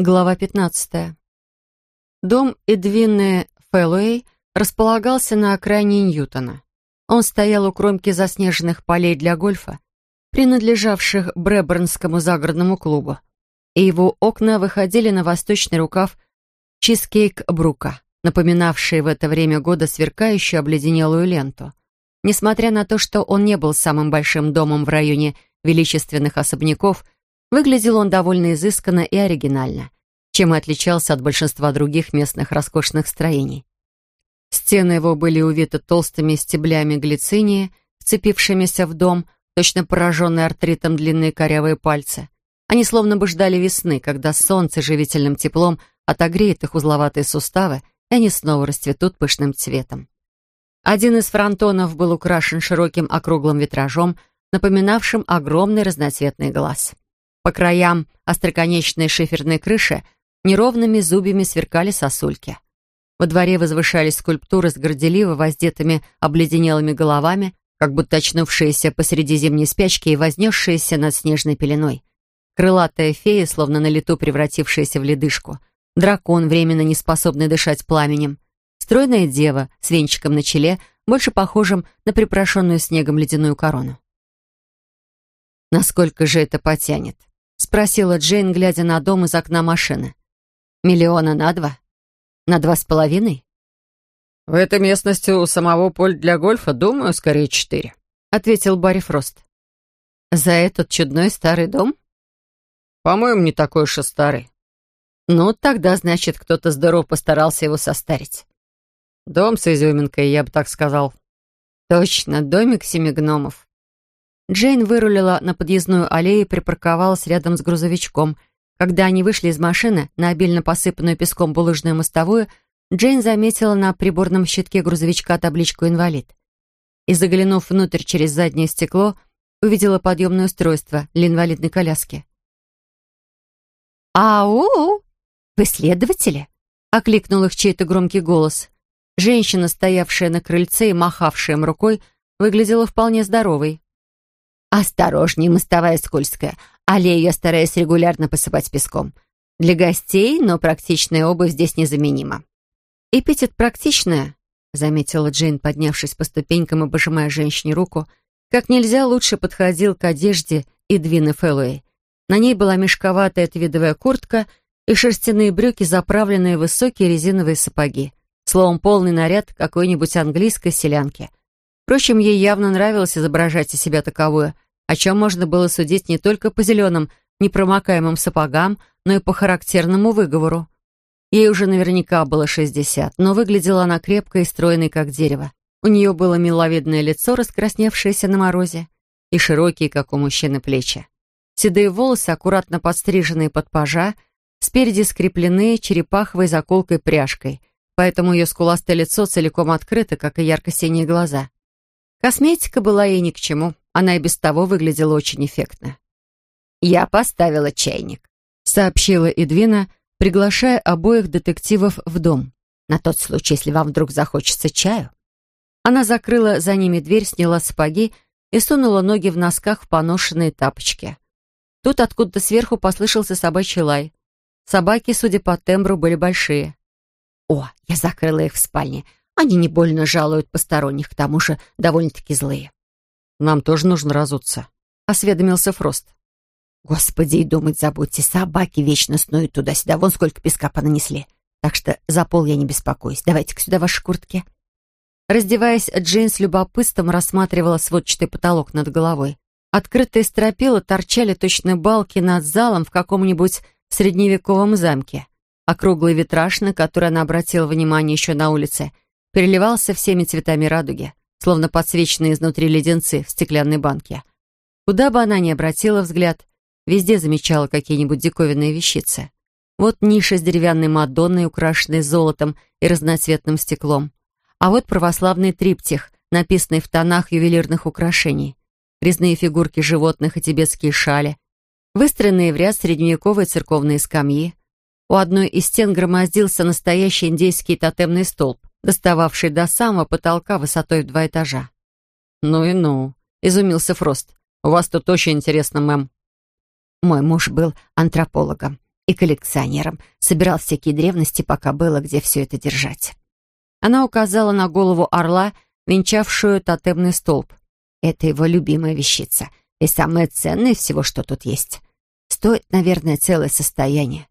Глава 15. Дом Эдвины Фэллоуэй располагался на окраине Ньютона. Он стоял у кромки заснеженных полей для гольфа, принадлежавших Брэбернскому загородному клубу, и его окна выходили на восточный рукав Чизкейк-Брука, напоминавший в это время года сверкающую обледенелую ленту. Несмотря на то, что он не был самым большим домом в районе величественных особняков, Выглядел он довольно изысканно и оригинально, чем и отличался от большинства других местных роскошных строений. Стены его были увиты толстыми стеблями глицинии, вцепившимися в дом, точно пораженные артритом длинные корявые пальцы. Они словно бы ждали весны, когда солнце живительным теплом отогреет их узловатые суставы, и они снова расцветут пышным цветом. Один из фронтонов был украшен широким округлым витражом, напоминавшим огромный разноцветный глаз. По краям остроконечной шиферной крыши неровными зубьями сверкали сосульки. Во дворе возвышались скульптуры с горделиво воздетыми обледенелыми головами, как будто очнувшиеся посреди зимней спячки и вознесшиеся над снежной пеленой. Крылатая фея, словно на лету превратившаяся в ледышку. Дракон, временно не способный дышать пламенем. Стройная дева с венчиком на челе, больше похожим на припорошенную снегом ледяную корону. Насколько же это потянет? — спросила Джейн, глядя на дом из окна машины. «Миллиона на два? На два с половиной?» «В этой местности у самого поля для гольфа, думаю, скорее четыре», — ответил Барри Фрост. «За этот чудной старый дом?» «По-моему, не такой уж и старый». «Ну, тогда, значит, кто-то здорово постарался его состарить». «Дом с изюминкой, я бы так сказал». «Точно, домик семи гномов. Джейн вырулила на подъездную аллею и припарковалась рядом с грузовичком. Когда они вышли из машины на обильно посыпанную песком булыжную мостовую, Джейн заметила на приборном щитке грузовичка табличку «Инвалид». И, заглянув внутрь через заднее стекло, увидела подъемное устройство для инвалидной коляски. «Ау! Вы следователи?» — окликнул их чей-то громкий голос. Женщина, стоявшая на крыльце и махавшая им рукой, выглядела вполне здоровой. «Осторожней, мостовая скользкая. Аллею я стараюсь регулярно посыпать песком. Для гостей, но практичная обувь здесь незаменима». «Эпитет «практичная», — заметила Джейн, поднявшись по ступенькам и пожимая женщине руку, как нельзя лучше подходил к одежде Эдвины Фэллоуэй. На ней была мешковатая твидовая куртка и шерстяные брюки, заправленные в высокие резиновые сапоги. Словом, полный наряд какой-нибудь английской селянки. Впрочем, ей явно нравилось изображать из себя таковую, о чем можно было судить не только по зеленым, непромокаемым сапогам, но и по характерному выговору. Ей уже наверняка было 60, но выглядела она крепкой и стройной, как дерево. У нее было миловидное лицо, раскрасневшееся на морозе, и широкие, как у мужчины, плечи. Седые волосы, аккуратно подстриженные под пажа, спереди скреплены черепаховой заколкой пряжкой, поэтому ее скуластое лицо целиком открыто, как и ярко-синие глаза. Косметика была ей ни к чему, она и без того выглядела очень эффектно. «Я поставила чайник», — сообщила Эдвина, приглашая обоих детективов в дом. «На тот случай, если вам вдруг захочется чаю». Она закрыла за ними дверь, сняла сапоги и сунула ноги в носках в поношенные тапочки. Тут откуда-то сверху послышался собачий лай. Собаки, судя по тембру, были большие. «О, я закрыла их в спальне. Они не больно жалуют посторонних, к тому же довольно-таки злые. «Нам тоже нужно разуться», — осведомился Фрост. «Господи, и думать забудьте, собаки вечно снуют туда-сюда, вон сколько песка понанесли. Так что за пол я не беспокоюсь. Давайте-ка сюда ваши куртки». Раздеваясь, Джейн с любопытством рассматривала сводчатый потолок над головой. Открытые стропила торчали точно балки над залом в каком-нибудь средневековом замке. Округлый витраж, на который она обратила внимание еще на улице — переливался всеми цветами радуги, словно подсвеченные изнутри леденцы в стеклянной банке. Куда бы она ни обратила взгляд, везде замечала какие-нибудь диковинные вещицы. Вот ниша с деревянной Мадонной, украшенной золотом и разноцветным стеклом. А вот православный триптих, написанный в тонах ювелирных украшений. Резные фигурки животных и тибетские шали. Выстроенные в ряд средневековые церковные скамьи. У одной из стен громоздился настоящий индейский тотемный столб достававший до самого потолка высотой в два этажа. «Ну и ну», — изумился Фрост. «У вас тут очень интересно, мэм». Мой муж был антропологом. и коллекционером. Собирал всякие древности, пока было где все это держать. Она указала на голову орла, венчавшую тотемный столб. Это его любимая вещица и самое ценное всего, что тут есть. Стоит, наверное, целое состояние.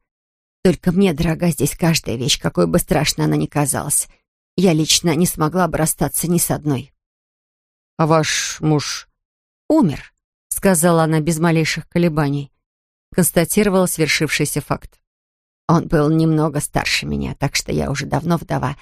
Только мне дорога здесь каждая вещь, какой бы страшной она ни казалась. Я лично не смогла бы расстаться ни с одной. «А ваш муж?» «Умер», — сказала она без малейших колебаний. Констатировала свершившийся факт. «Он был немного старше меня, так что я уже давно вдова,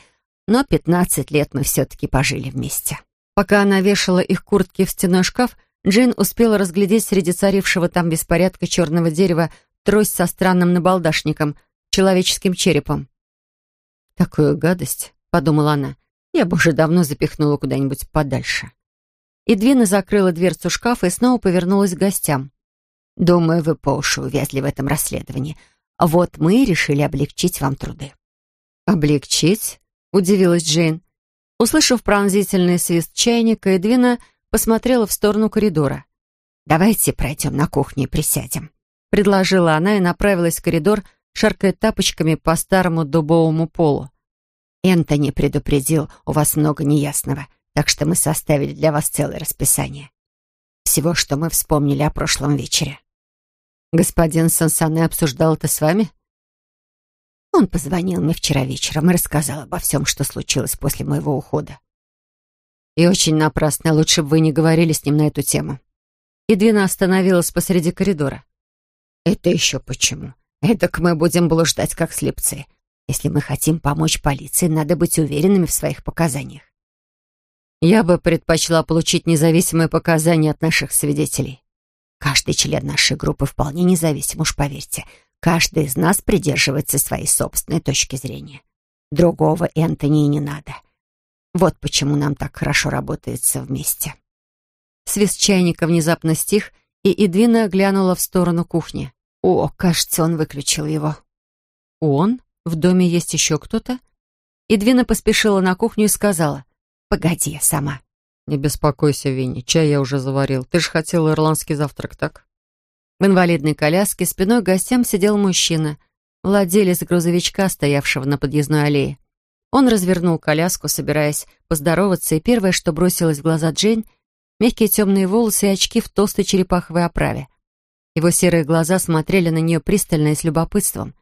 но пятнадцать лет мы все-таки пожили вместе». Пока она вешала их куртки в стеной шкаф, Джейн успела разглядеть среди царившего там беспорядка черного дерева трость со странным набалдашником, человеческим черепом. «Такую гадость», — подумала она, — «я бы уже давно запихнула куда-нибудь подальше». Эдвина закрыла дверцу шкафа и снова повернулась к гостям. «Думаю, вы по уши увязли в этом расследовании. Вот мы и решили облегчить вам труды». «Облегчить?» — удивилась Джейн. Услышав пронзительный свист чайника, Эдвина посмотрела в сторону коридора. «Давайте пройдем на кухню и присядем», — предложила она и направилась в коридор, шаркая тапочками по старому дубовому полу. «Энтони предупредил, у вас много неясного, так что мы составили для вас целое расписание. Всего, что мы вспомнили о прошлом вечере». «Господин Сансане обсуждал это с вами?» Он позвонил мне вчера вечером и рассказал обо всем, что случилось после моего ухода. И очень напрасно, лучше бы вы не говорили с ним на эту тему. Эдвина остановилась посреди коридора. «Это еще почему? Эдак мы будем блуждать, как слепцы. Если мы хотим помочь полиции, надо быть уверенными в своих показаниях». «Я бы предпочла получить независимые показания от наших свидетелей». «Каждый член нашей группы вполне независим, уж поверьте. Каждый из нас придерживается своей собственной точки зрения. Другого Энтони не надо. Вот почему нам так хорошо работается вместе». Свист чайника внезапно стих, и Эдвина глянула в сторону кухни. «О, кажется, он выключил его». «Он? В доме есть еще кто-то?» Эдвина поспешила на кухню и сказала. «Погоди, я сама». «Не беспокойся, Винни, чай я уже заварил. Ты же хотела ирландский завтрак, так?» В инвалидной коляске спиной к гостям сидел мужчина, владелец грузовичка, стоявшего на подъездной аллее. Он развернул коляску, собираясь поздороваться, и первое, что бросилось в глаза Джейн, мягкие темные волосы и очки в толстой черепаховой оправе. Его серые глаза смотрели на нее пристально и с любопытством.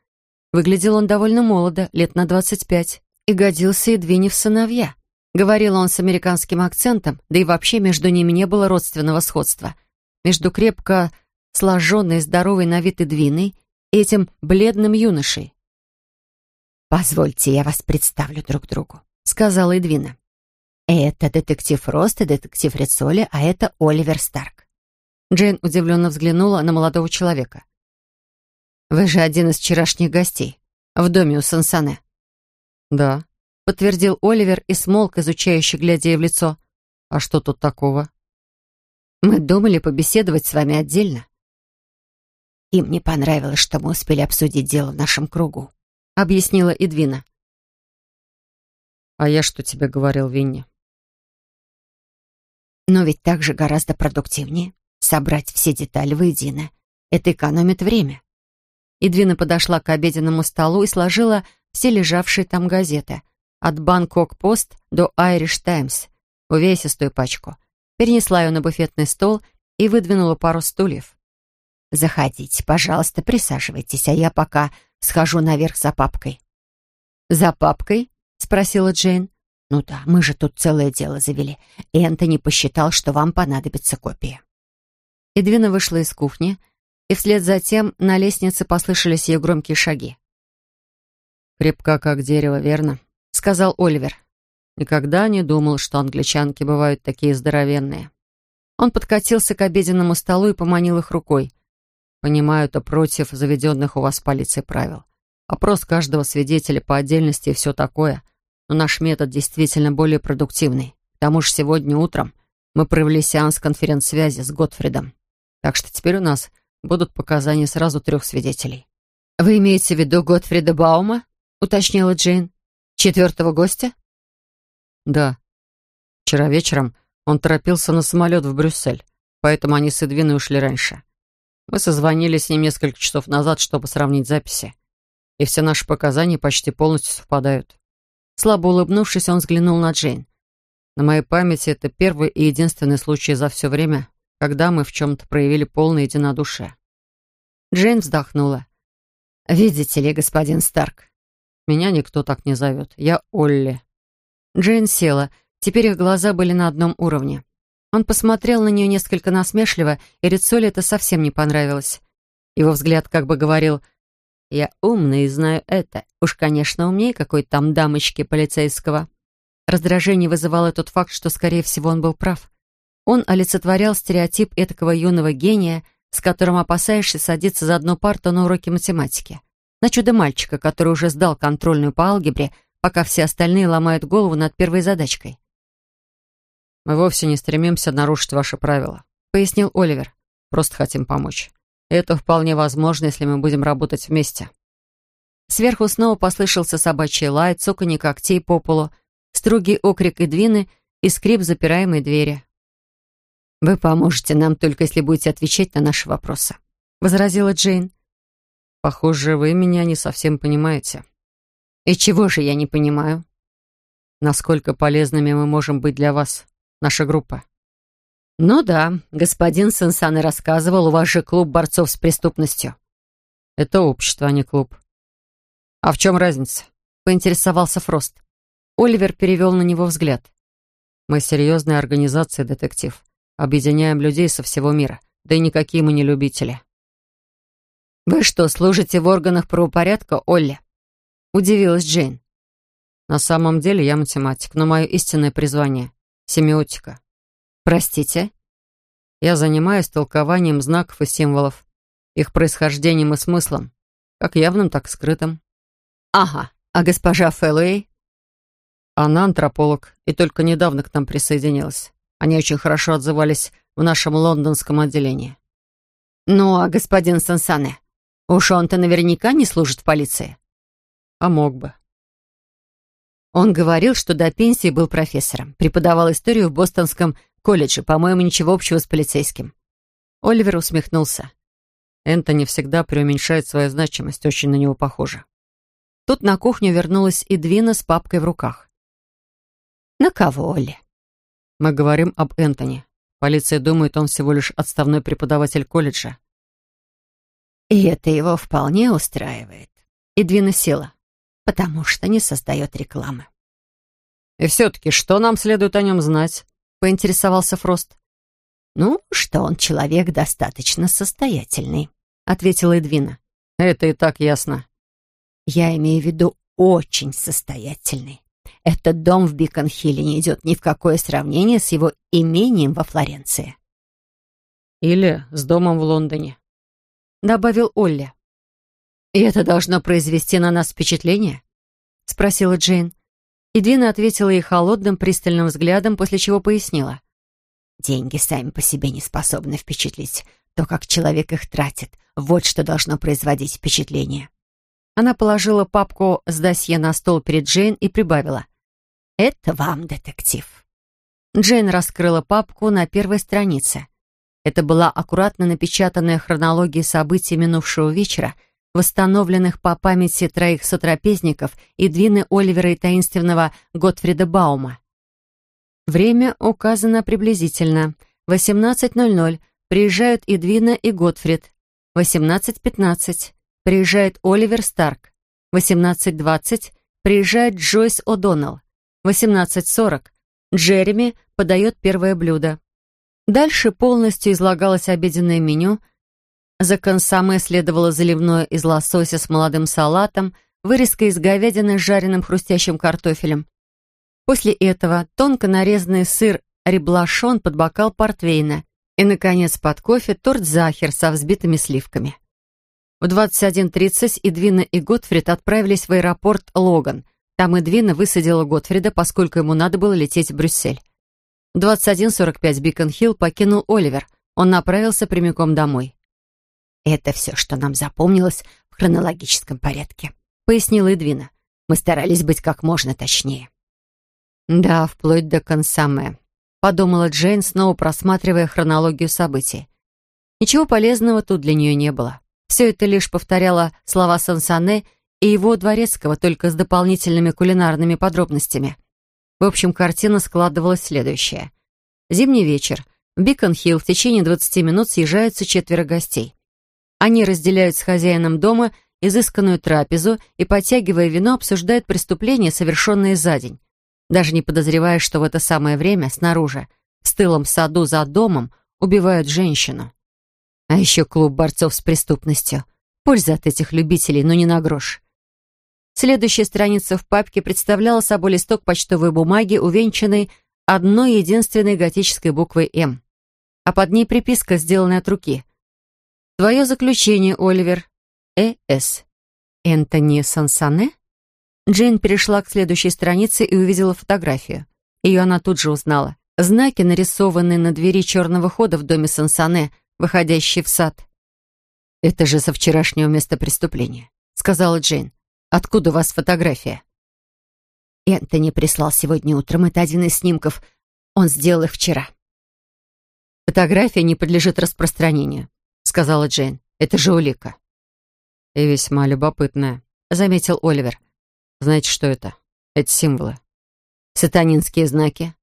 Выглядел он довольно молодо, лет на двадцать пять, и годился едва в сыновья. Говорил он с американским акцентом, да и вообще между ними не было родственного сходства. Между крепко сложенной, здоровой на вид Эдвиной и этим бледным юношей. «Позвольте, я вас представлю друг другу», — сказала Эдвина. «Это детектив Рост и детектив Рицоли, а это Оливер Старк». Джейн удивленно взглянула на молодого человека. «Вы же один из вчерашних гостей в доме у Сансане». «Да», — подтвердил Оливер и смолк, изучающий, глядя ей в лицо. «А что тут такого?» «Мы думали побеседовать с вами отдельно». Им не понравилось, что мы успели обсудить дело в нашем кругу», — объяснила Эдвина. «А я что тебе говорил, Винни?» «Но ведь так же гораздо продуктивнее собрать все детали воедино. Это экономит время». Эдвина подошла к обеденному столу и сложила все лежавшие там газеты. От «Бангкок-Пост» до «Айриш Таймс», увесистую пачку. Перенесла ее на буфетный стол и выдвинула пару стульев. «Заходите, пожалуйста, присаживайтесь, а я пока схожу наверх за папкой». «За папкой?» — спросила Джейн. «Ну да, мы же тут целое дело завели. Энтони посчитал, что вам понадобится копия». Эдвина вышла из кухни, и вслед за тем на лестнице послышались ее громкие шаги. «Крепка, как дерево, верно?» — сказал Оливер. «Никогда не думал, что англичанки бывают такие здоровенные». Он подкатился к обеденному столу и поманил их рукой. Понимаю, это против заведенных у вас полиции правил. Опрос каждого свидетеля по отдельности и все такое. Но наш метод действительно более продуктивный. К тому же сегодня утром мы провели сеанс конференц-связи с Готфридом. Так что теперь у нас будут показания сразу трех свидетелей. «Вы имеете в виду Готфрида Баума?» — уточнила Джейн. «Четвертого гостя?» «Да. Вчера вечером он торопился на самолет в Брюссель, поэтому они с Эдвиной ушли раньше. Мы созвонились с ним несколько часов назад, чтобы сравнить записи. И все наши показания почти полностью совпадают. Слабо улыбнувшись, он взглянул на Джейн. На моей памяти это первый и единственный случай за все время, когда мы в чем-то проявили полное единодушие. Джейн вздохнула. «Видите ли, господин Старк?» «Меня никто так не зовет. Я Олли». Джейн села. Теперь их глаза были на одном уровне. Он посмотрел на нее несколько насмешливо, и Рицоли это совсем не понравилось. Его взгляд как бы говорил «Я умный и знаю это. Уж, конечно, умнее какой-то там дамочки полицейского». Раздражение вызывало тот факт, что, скорее всего, он был прав. Он олицетворял стереотип этакого юного гения, с которым опасаешься садиться за одну парту на уроке математики. На чудо-мальчика, который уже сдал контрольную по алгебре, пока все остальные ломают голову над первой задачкой. «Мы вовсе не стремимся нарушить ваши правила», — пояснил Оливер. «Просто хотим помочь. И это вполне возможно, если мы будем работать вместе». Сверху снова послышался собачий лай, цоканье когтей по полу, строгий окрик Эдвины и скрип запираемой двери. «Вы поможете нам только если будете отвечать на наши вопросы», — возразила Джейн. «Похоже, вы меня не совсем понимаете». «И чего же я не понимаю?» «Насколько полезными мы можем быть для вас, наша группа?» «Ну да, господин Сенсан рассказывал, у вас же клуб борцов с преступностью». «Это общество, а не клуб». «А в чем разница?» — поинтересовался Фрост. Оливер перевел на него взгляд. «Мы серьезная организация, детектив. Объединяем людей со всего мира. Да и никакие мы не любители. «Вы что, служите в органах правопорядка, Олли?» Удивилась Джейн. «На самом деле я математик, но мое истинное призвание — семиотика». «Простите?» «Я занимаюсь толкованием знаков и символов, их происхождением и смыслом, как явным, так и скрытым». «Ага, а госпожа Фэллоуэй?» «Она антрополог и только недавно к нам присоединилась. Они очень хорошо отзывались в нашем лондонском отделении. «Ну, а господин Сансане? Уж он-то наверняка не служит в полиции». «А мог бы». Он говорил, что до пенсии был профессором. Преподавал историю в Бостонском колледже, по-моему, ничего общего с полицейским. Оливер усмехнулся. Энтони всегда преуменьшает свою значимость, очень на него похоже. Тут на кухню вернулась Идвина с папкой в руках. «На кого, Олли?» Мы говорим об Энтони. Полиция думает, он всего лишь отставной преподаватель колледжа. И это его вполне устраивает. Эдвина села, потому что не создает рекламы. «И все-таки, что нам следует о нем знать?» — поинтересовался Фрост. «Ну, что он человек достаточно состоятельный», — ответила Эдвина. «Это и так ясно». «Я имею в виду очень состоятельный. Этот дом в Бикон-Хилле не идет ни в какое сравнение с его имением во Флоренции. Или с домом в Лондоне, добавил Олли. «И это должно произвести на нас впечатление?» — спросила Джейн. И Дина ответила ей холодным, пристальным взглядом, после чего пояснила. «Деньги сами по себе не способны впечатлить. То, как человек их тратит, вот что должно производить впечатление. Она положила папку с досье на стол перед Джейн и прибавила. «Это вам, детектив». Джейн раскрыла папку на первой странице. Это была аккуратно напечатанная хронология событий минувшего вечера, восстановленных по памяти троих сотрапезников и Двины Оливера и таинственного Готфрида Баума. Время указано приблизительно. 18.00. Приезжают и Двина, и Готфрид. 18.15. Приезжает Оливер Старк. 18.20 приезжает Джойс О'Доннелл. 18.40 Джереми подает первое блюдо. Дальше полностью излагалось обеденное меню. За консоме следовало заливное из лосося с молодым салатом, вырезка из говядины с жареным хрустящим картофелем. После этого тонко нарезанный сыр реблашон под бокал портвейна и, наконец, под кофе торт захер со взбитыми сливками. В 21.30 Эдвина и Готфрид отправились в аэропорт Логан. Там Эдвина высадила Готфрида, поскольку ему надо было лететь в Брюссель. В 21.45 Бикон-Хилл покинул Оливер. Он направился прямиком домой. «Это все, что нам запомнилось в хронологическом порядке», — пояснила Эдвина. «Мы старались быть как можно точнее». «Да, вплоть до консаме», — подумала Джейн, снова просматривая хронологию событий. Ничего полезного тут для нее не было. Все это лишь повторяло слова Сансане и его дворецкого, только с дополнительными кулинарными подробностями. В общем, картина складывалась следующая. Зимний вечер. В Бикон-Хилл в течение 20 минут съезжаются четверо гостей. Они разделяют с хозяином дома изысканную трапезу и, подтягивая вино, обсуждают преступления, совершенные за день, даже не подозревая, что в это самое время снаружи, в стылом саду за домом, убивают женщину. А еще клуб борцов с преступностью. Польза от этих любителей, но не на грош. Следующая страница в папке представляла собой листок почтовой бумаги, увенчанный одной единственной готической буквой «М». А под ней приписка, сделанная от руки. «Твое заключение, Оливер. Э.С. Энтони Сансане?» Джейн перешла к следующей странице и увидела фотографию. Ее она тут же узнала. Знаки, нарисованные на двери черного хода в доме Сансане, выходящий в сад. «Это же со вчерашнего места преступления», — сказала Джейн. «Откуда у вас фотография?» Энтони прислал сегодня утром. Это один из снимков. Он сделал их вчера. «Фотография не подлежит распространению», — сказала Джейн. «Это же улика». «И весьма любопытная», — заметил Оливер. «Знаете, что это? Эти символы». «Сатанинские знаки».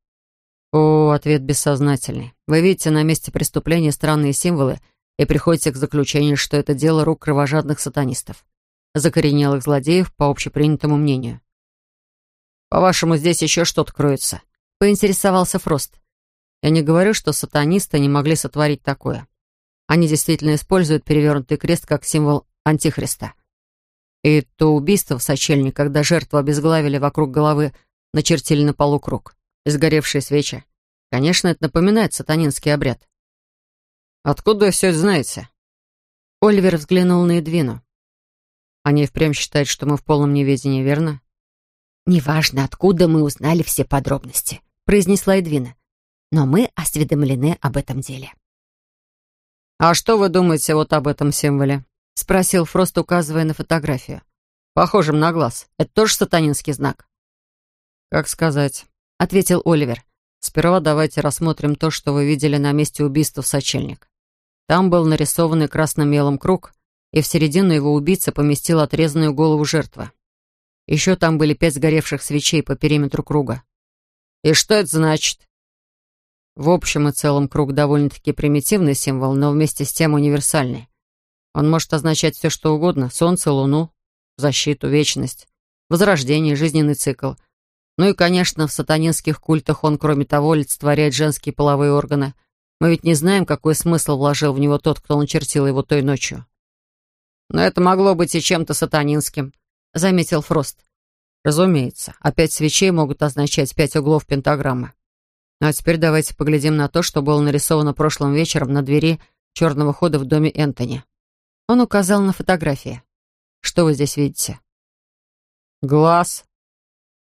«О, ответ бессознательный. Вы видите на месте преступления странные символы и приходите к заключению, что это дело рук кровожадных сатанистов, закоренелых злодеев, по общепринятому мнению. «По-вашему, здесь еще что-то кроется?» — поинтересовался Фрост. «Я не говорю, что сатанисты не могли сотворить такое. Они действительно используют перевернутый крест как символ Антихриста. И то убийство в сочельник, когда жертву обезглавили вокруг головы, начертили на полу круг. И сгоревшие свечи. Конечно, это напоминает сатанинский обряд. «Откуда вы все это знаете?» Оливер взглянул на Эдвину. «Они впрямь считают, что мы в полном неведении, верно?» «Неважно, откуда мы узнали все подробности», — произнесла Эдвина. «Но мы осведомлены об этом деле». «А что вы думаете вот об этом символе?» — спросил Фрост, указывая на фотографию. «Похожим на глаз. Это тоже сатанинский знак?» «Как сказать», — ответил Оливер. «Сперва давайте рассмотрим то, что вы видели на месте убийства в сочельник. Там был нарисованный красным мелом круг, и в середину его убийца поместил отрезанную голову жертвы. Еще там были пять сгоревших свечей по периметру круга. И что это значит? В общем и целом круг довольно-таки примитивный символ, но вместе с тем универсальный. Он может означать все, что угодно. Солнце, луну, защиту, вечность, возрождение, жизненный цикл. Ну и, конечно, в сатанинских культах он, кроме того, олицетворяет женские половые органы. Мы ведь не знаем, какой смысл вложил в него тот, кто начертил его той ночью. Но это могло быть и чем-то сатанинским. — заметил Фрост. «Разумеется, а пять свечей могут означать пять углов пентаграммы. Ну а теперь давайте поглядим на то, что было нарисовано прошлым вечером на двери черного хода в доме Энтони». Он указал на фотографии. «Что вы здесь видите?» «Глаз.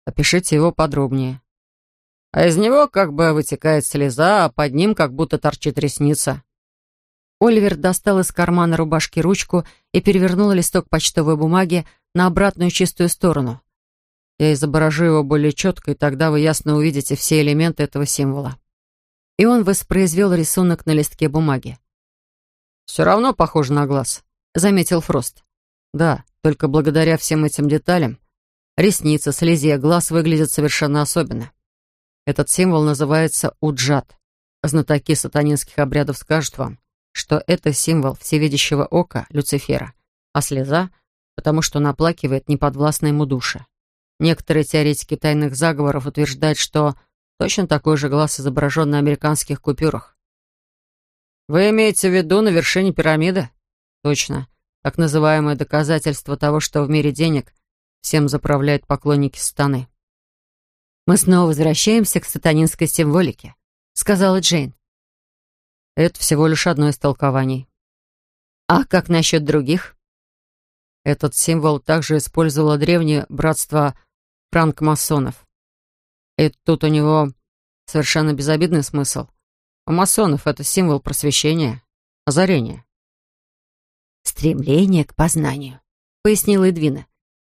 Опишите его подробнее». «А из него как бы вытекает слеза, а под ним как будто торчит ресница». Оливер достал из кармана рубашки ручку и перевернул листок почтовой бумаги на обратную чистую сторону. Я изображу его более четко, и тогда вы ясно увидите все элементы этого символа. И он воспроизвел рисунок на листке бумаги. «Все равно похоже на глаз», — заметил Фрост. «Да, только благодаря всем этим деталям ресница, слезья, глаз выглядят совершенно особенно. Этот символ называется уджат. Знатоки сатанинских обрядов скажут вам, что это символ всевидящего ока Люцифера, а слеза потому что он оплакивает неподвластной ему души. Некоторые теоретики тайных заговоров утверждают, что точно такой же глаз изображен на американских купюрах. «Вы имеете в виду на вершине пирамиды?» «Точно. Так называемое доказательство того, что в мире денег всем заправляют поклонники сатаны». «Мы снова возвращаемся к сатанинской символике», — сказала Джейн. «Это всего лишь одно из толкований». «А как насчет других?» Этот символ также использовало древнее братство франкмасонов. И тут у него совершенно безобидный смысл. У масонов это символ просвещения, озарения. «Стремление к познанию», — пояснил Эдвина, —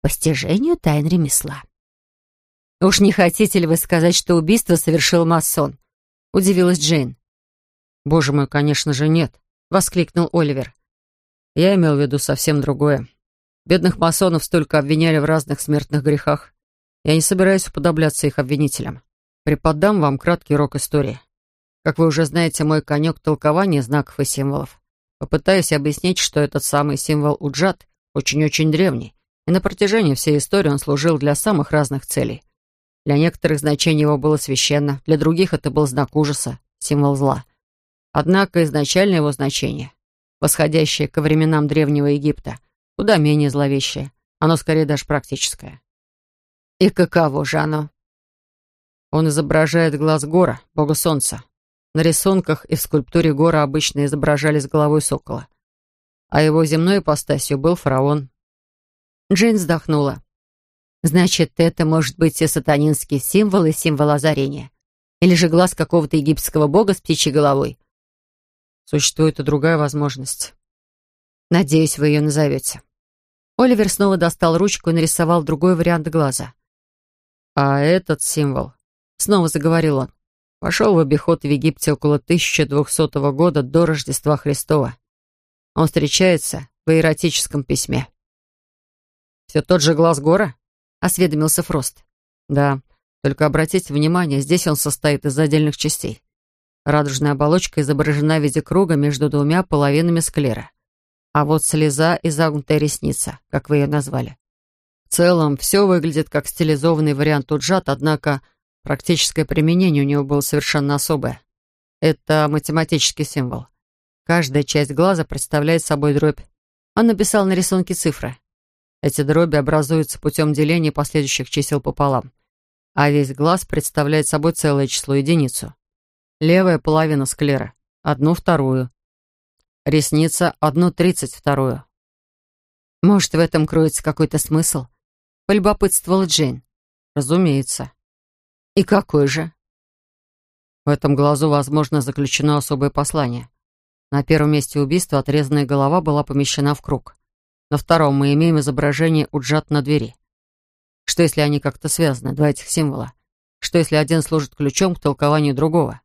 «постижению тайн ремесла». «Уж не хотите ли вы сказать, что убийство совершил масон?» — удивилась Джейн. «Боже мой, конечно же, нет», — воскликнул Оливер. «Я имел в виду совсем другое. Бедных масонов столько обвиняли в разных смертных грехах. Я не собираюсь уподобляться их обвинителям. Преподам вам краткий урок истории. Как вы уже знаете, мой конек — толкование знаков и символов. Попытаюсь объяснить, что этот самый символ Уджат очень-очень древний, и на протяжении всей истории он служил для самых разных целей. Для некоторых значение его было священно, для других это был знак ужаса, символ зла. Однако изначально его значение, восходящее ко временам Древнего Египта, куда менее зловещее, оно скорее даже практическое. И каково же оно? Он изображает глаз гора, бога солнца. На рисунках и в скульптуре гора обычно изображались головой сокола. А его земной ипостасью был фараон. Джейн вздохнула. Значит, это может быть и сатанинский символ, и символ озарения. Или же глаз какого-то египетского бога с птичьей головой. Существует и другая возможность. Надеюсь, вы ее назовете. Оливер снова достал ручку и нарисовал другой вариант глаза. А этот символ, снова заговорил он, вошел в обиход в Египте около 1200 года до Рождества Христова. Он встречается в иеротическом письме. «Все тот же глаз гора?» осведомился Фрост. Да, только обратите внимание, здесь он состоит из отдельных частей. Радужная оболочка изображена в виде круга между двумя половинами склера. А вот слеза и загнутая ресница, как вы ее назвали. В целом, все выглядит как стилизованный вариант уджат, однако практическое применение у него было совершенно особое. Это математический символ. Каждая часть глаза представляет собой дробь. Он написал на рисунке цифры. Эти дроби образуются путем деления последующих чисел пополам, а весь глаз представляет собой целое число единицу. Левая половина склера — одну вторую. Ресница — одну тридцать вторую. «Может, в этом кроется какой-то смысл?» — полюбопытствовала Джейн. «Разумеется». «И какой же?» В этом глазу, возможно, заключено особое послание. На первом месте убийства отрезанная голова была помещена в круг. На втором мы имеем изображение уджат на двери. Что если они как-то связаны, два этих символа? Что если один служит ключом к толкованию другого?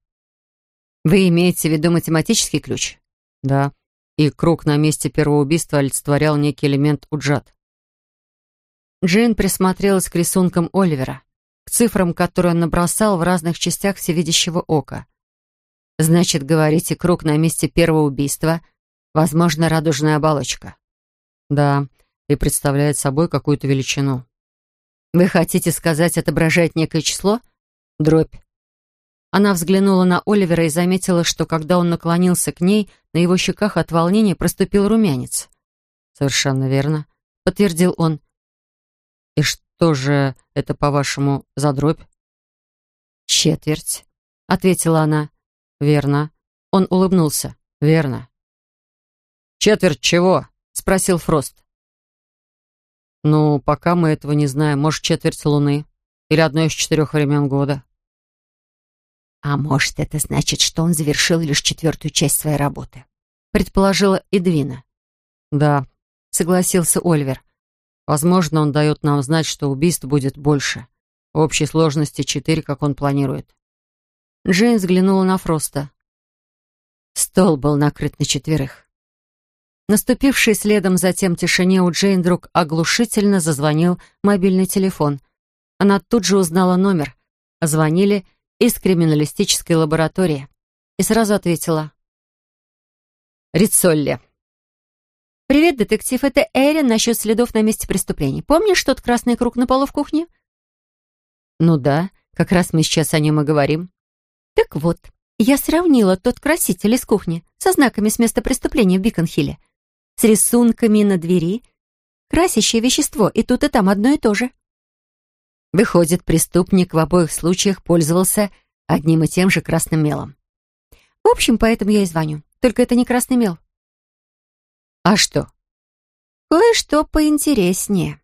Вы имеете в виду математический ключ? Да. И круг на месте первого убийства олицетворял некий элемент уджат. Джейн присмотрелась к рисункам Оливера, к цифрам, которые он набросал в разных частях всевидящего ока. Значит, говорите, круг на месте первого убийства, возможно, радужная оболочка. Да, и представляет собой какую-то величину. Вы хотите сказать, отображает некое число? Дробь. Она взглянула на Оливера и заметила, что когда он наклонился к ней, на его щеках от волнения проступил румянец. «Совершенно верно», — подтвердил он. «И что же это, по-вашему, за дробь?» «Четверть», — ответила она. «Верно». Он улыбнулся. «Верно». «Четверть чего?» Спросил Фрост. «Ну, пока мы этого не знаем. Может, четверть луны. Или одно из четырех времен года». «А может, это значит, что он завершил лишь четвертую часть своей работы?» предположила Эдвина. «Да», — согласился Ольвер. «Возможно, он дает нам знать, что убийств будет больше. В общей сложности четыре, как он планирует». Джейн взглянула на Фроста. Стол был накрыт на четверых. Наступившей следом за тем тишине у Джейн вдруг оглушительно зазвонил мобильный телефон. Она тут же узнала номер. Звонили из криминалистической лаборатории. И сразу ответила. «Рицолли». «Привет, детектив. Это Эрин насчет следов на месте преступления. Помнишь тот красный круг на полу в кухне?» «Ну да, как раз мы сейчас о нем и говорим». «Так вот, я сравнила тот краситель из кухни со знаками с места преступления в Биконхилле с рисунками на двери. Красящее вещество, и тут и там одно и то же. Выходит, преступник в обоих случаях пользовался одним и тем же красным мелом. В общем, поэтому я и звоню. Только это не красный мел. А что? Кое-что поинтереснее.